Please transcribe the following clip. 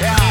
Yeah.